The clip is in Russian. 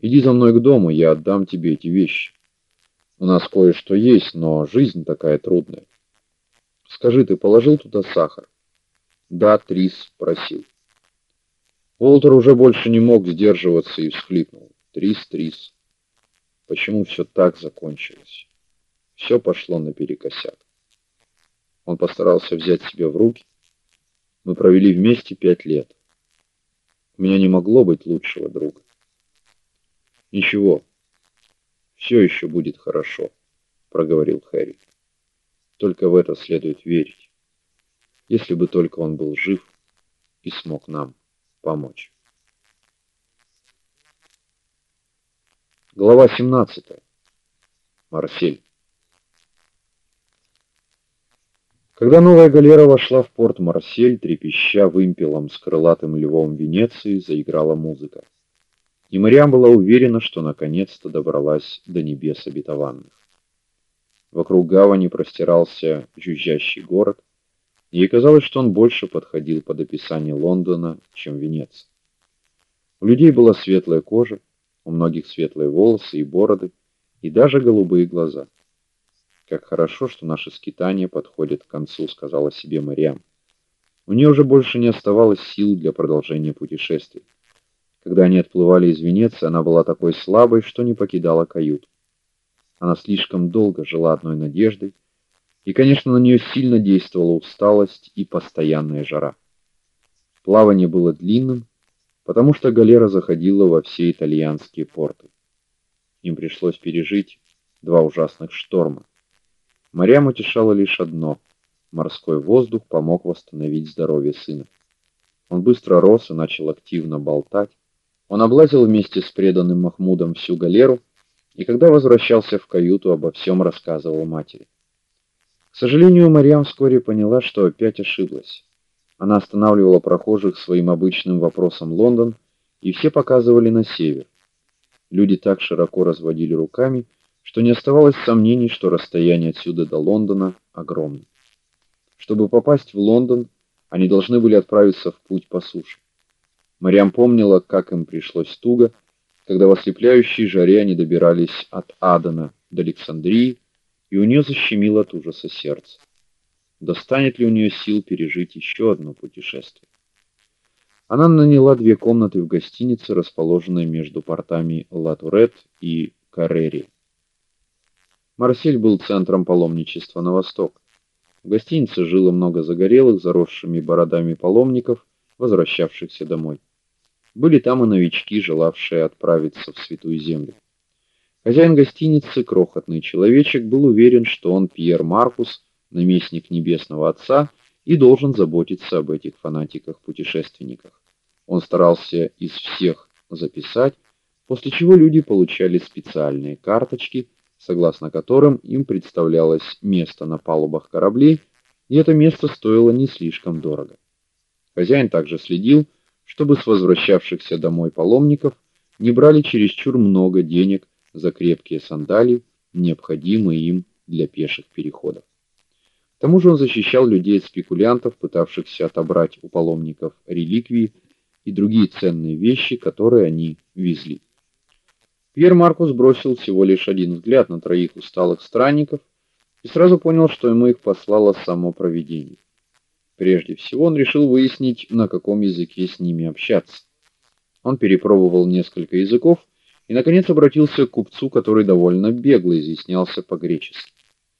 Иди за мной к дому, я отдам тебе эти вещи. У нас кое-что есть, но жизнь такая трудная. Скажи, ты положил туда сахар? Да, Трис просил. Уолтер уже больше не мог сдерживаться и всхлипнул. Трис, Трис. Почему все так закончилось? Все пошло наперекосяк. Он постарался взять себя в руки. Мы провели вместе пять лет. У меня не могло быть лучшего друга. Ничего. все еще будет хорошо, проговорил Хэри. Только в это следует верить. Если бы только он был жив и смог нам помочь. Глава 17. Марсель. Когда новая галера вошла в порт Марсель, трепеща вымпелом с крылатым львом Венеции, заиграла музыка. И Мариам была уверена, что наконец-то добралась до небес обетованных. Вокруг гавани простирался жужжащий город, и ей казалось, что он больше подходил под описание Лондона, чем Венеция. У людей была светлая кожа, у многих светлые волосы и бороды, и даже голубые глаза. Как хорошо, что наши скитания подходят к концу, сказала себе Мариам. У нее уже больше не оставалось сил для продолжения путешествия. Когда они отплывали из Венеции, она была такой слабой, что не покидала каюту. Она слишком долго жила одной надеждой, и, конечно, на нее сильно действовала усталость и постоянная жара. Плавание было длинным, потому что галера заходила во все итальянские порты. Им пришлось пережить два ужасных шторма. Марьям утешало лишь одно: морской воздух помог восстановить здоровье сына. Он быстро рос и начал активно болтать. Он облазил вместе с преданным Махмудом всю галеру, и когда возвращался в каюту, обо всем рассказывал матери. К сожалению, Марьям вскоре поняла, что опять ошиблась. Она останавливала прохожих своим обычным вопросом Лондон, и все показывали на север. Люди так широко разводили руками, что не оставалось сомнений, что расстояние отсюда до Лондона огромно. Чтобы попасть в Лондон, они должны были отправиться в путь по суше. Марьям помнила, как им пришлось туго, когда в ослепляющей жаре они добирались от Адена до Александрии, и у нее защемило от ужаса сердце. Достанет ли у нее сил пережить еще одно путешествие? Она наняла две комнаты в гостинице, расположенной между портами Ла-Турет и Каррери. Марсель был центром паломничества на восток. В гостинице жило много загорелых, заросшими бородами паломников, возвращавшихся домой. Были там и новички, желавшие отправиться в святую землю. Хозяин гостиницы, крохотный человечек, был уверен, что он Пьер Маркус, наместник небесного Отца, и должен заботиться об этих фанатиках-путешественниках. Он старался из всех записать, после чего люди получали специальные карточки согласно которым им представлялось место на палубах кораблей, и это место стоило не слишком дорого. Хозяин также следил, чтобы с возвращавшихся домой паломников не брали чересчур много денег за крепкие сандалии, необходимые им для пеших переходов. К тому же он защищал людей от спекулянтов, пытавшихся отобрать у паломников реликвии и другие ценные вещи, которые они везли. Пьер Маркус бросил всего лишь один взгляд на троих усталых странников и сразу понял, что ему их послало само провидение. Прежде всего, он решил выяснить, на каком языке с ними общаться. Он перепробовал несколько языков и наконец обратился к купцу, который довольно бегло изъяснялся по-гречески.